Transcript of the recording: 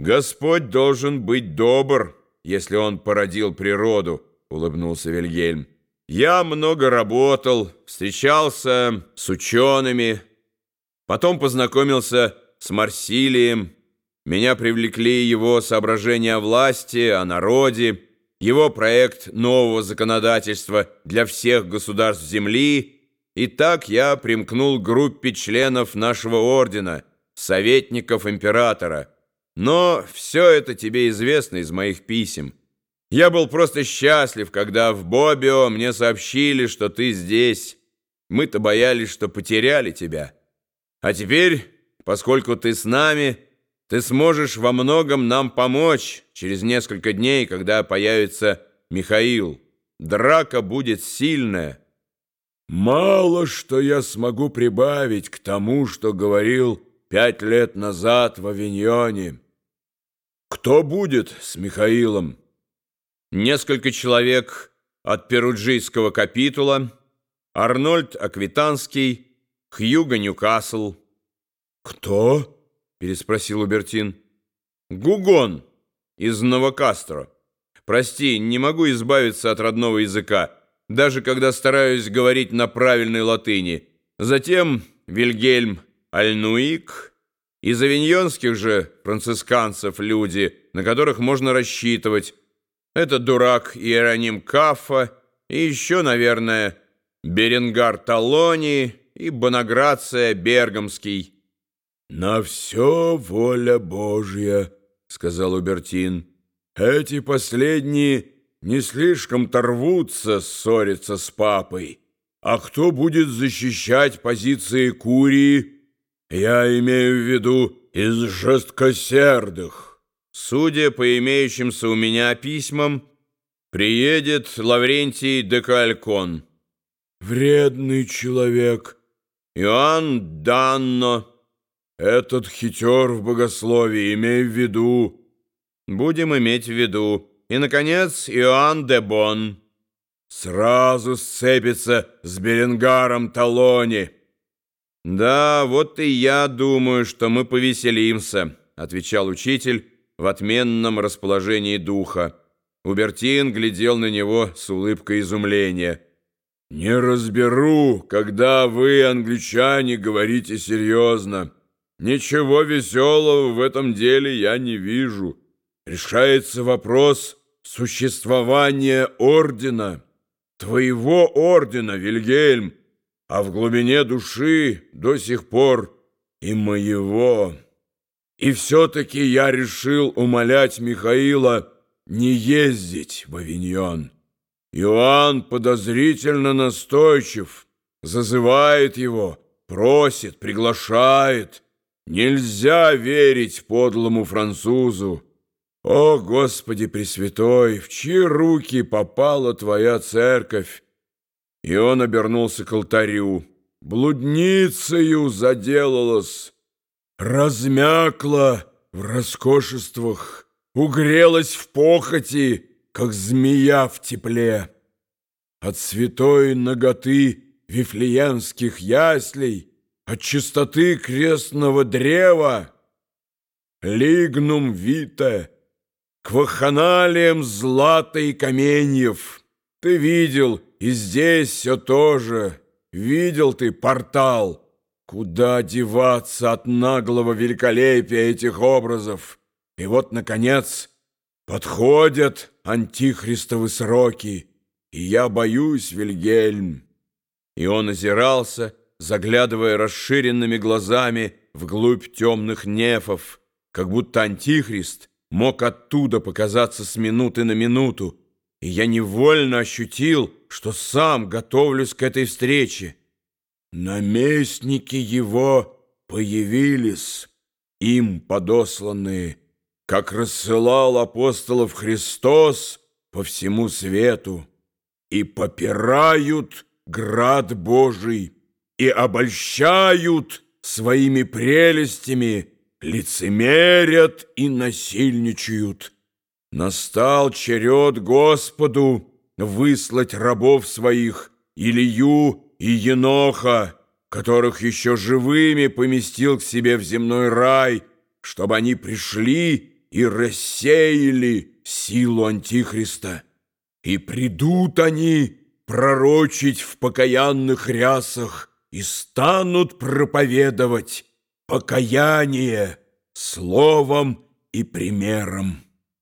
Господь должен быть добр, если он породил природу, улыбнулся Вильгельм. Я много работал, встречался с учеными, потом познакомился с Марсилием. Меня привлекли его соображения о власти, о народе, его проект нового законодательства для всех государств Земли, и так я примкнул к группе членов нашего ордена, советников императора. Но все это тебе известно из моих писем. Я был просто счастлив, когда в Бобио мне сообщили, что ты здесь. Мы-то боялись, что потеряли тебя. А теперь, поскольку ты с нами, ты сможешь во многом нам помочь через несколько дней, когда появится Михаил. Драка будет сильная. Мало что я смогу прибавить к тому, что говорил пять лет назад в Авиньоне. Кто будет с Михаилом? несколько человек от Перуджийского капитула, Арнольд Аквитанский, Хьюго Ньюкасл. «Кто?» — переспросил Убертин. «Гугон из Новокастро. Прости, не могу избавиться от родного языка, даже когда стараюсь говорить на правильной латыни. Затем Вильгельм Альнуик, из авиньонских же францисканцев люди, на которых можно рассчитывать, это дурак Иероним Каффа и еще, наверное, Беренгар Талони и Бонаграция Бергамский. «На все воля Божья», — сказал Убертин. «Эти последние не слишком торвутся ссориться с папой. А кто будет защищать позиции Курии? Я имею в виду из жесткосердых». Судя по имеющимся у меня письмам, приедет Лаврентий де Калькон. Вредный человек. Иоанн Данно. Этот хитер в богословии, имей в виду. Будем иметь в виду. И, наконец, Иоанн де Бон. Сразу сцепится с Беренгаром Талони. Да, вот и я думаю, что мы повеселимся, отвечал учитель, в отменном расположении духа. Убертин глядел на него с улыбкой изумления. «Не разберу, когда вы, англичане, говорите серьезно. Ничего веселого в этом деле я не вижу. Решается вопрос существования ордена, твоего ордена, Вильгельм, а в глубине души до сих пор и моего». И все-таки я решил умолять Михаила не ездить в Авиньон. Иоанн подозрительно настойчив, зазывает его, просит, приглашает. Нельзя верить подлому французу. О, Господи Пресвятой, в чьи руки попала твоя церковь? И он обернулся к алтарю. Блудницею заделалась размякла в роскошествах, угрелась в похоти, как змея в тепле. От святой ноготы вифлеемских яслей, от чистоты крестного древа, лигнум вита, к ваханалиям злата и каменьев. Ты видел, и здесь все тоже, видел ты портал, Куда деваться от наглого великолепия этих образов? И вот, наконец, подходят антихристовы сроки, и я боюсь, Вильгельм. И он озирался, заглядывая расширенными глазами вглубь темных нефов, как будто антихрист мог оттуда показаться с минуты на минуту, и я невольно ощутил, что сам готовлюсь к этой встрече. Наместники его появились, им подосланные, как рассылал апостолов Христос по всему свету, и попирают град Божий, и обольщают своими прелестями, лицемерят и насильничают. Настал черед Господу выслать рабов своих, Илью и Еноха, которых еще живыми поместил к себе в земной рай, чтобы они пришли и рассеяли силу Антихриста. И придут они пророчить в покаянных рясах и станут проповедовать покаяние словом и примером.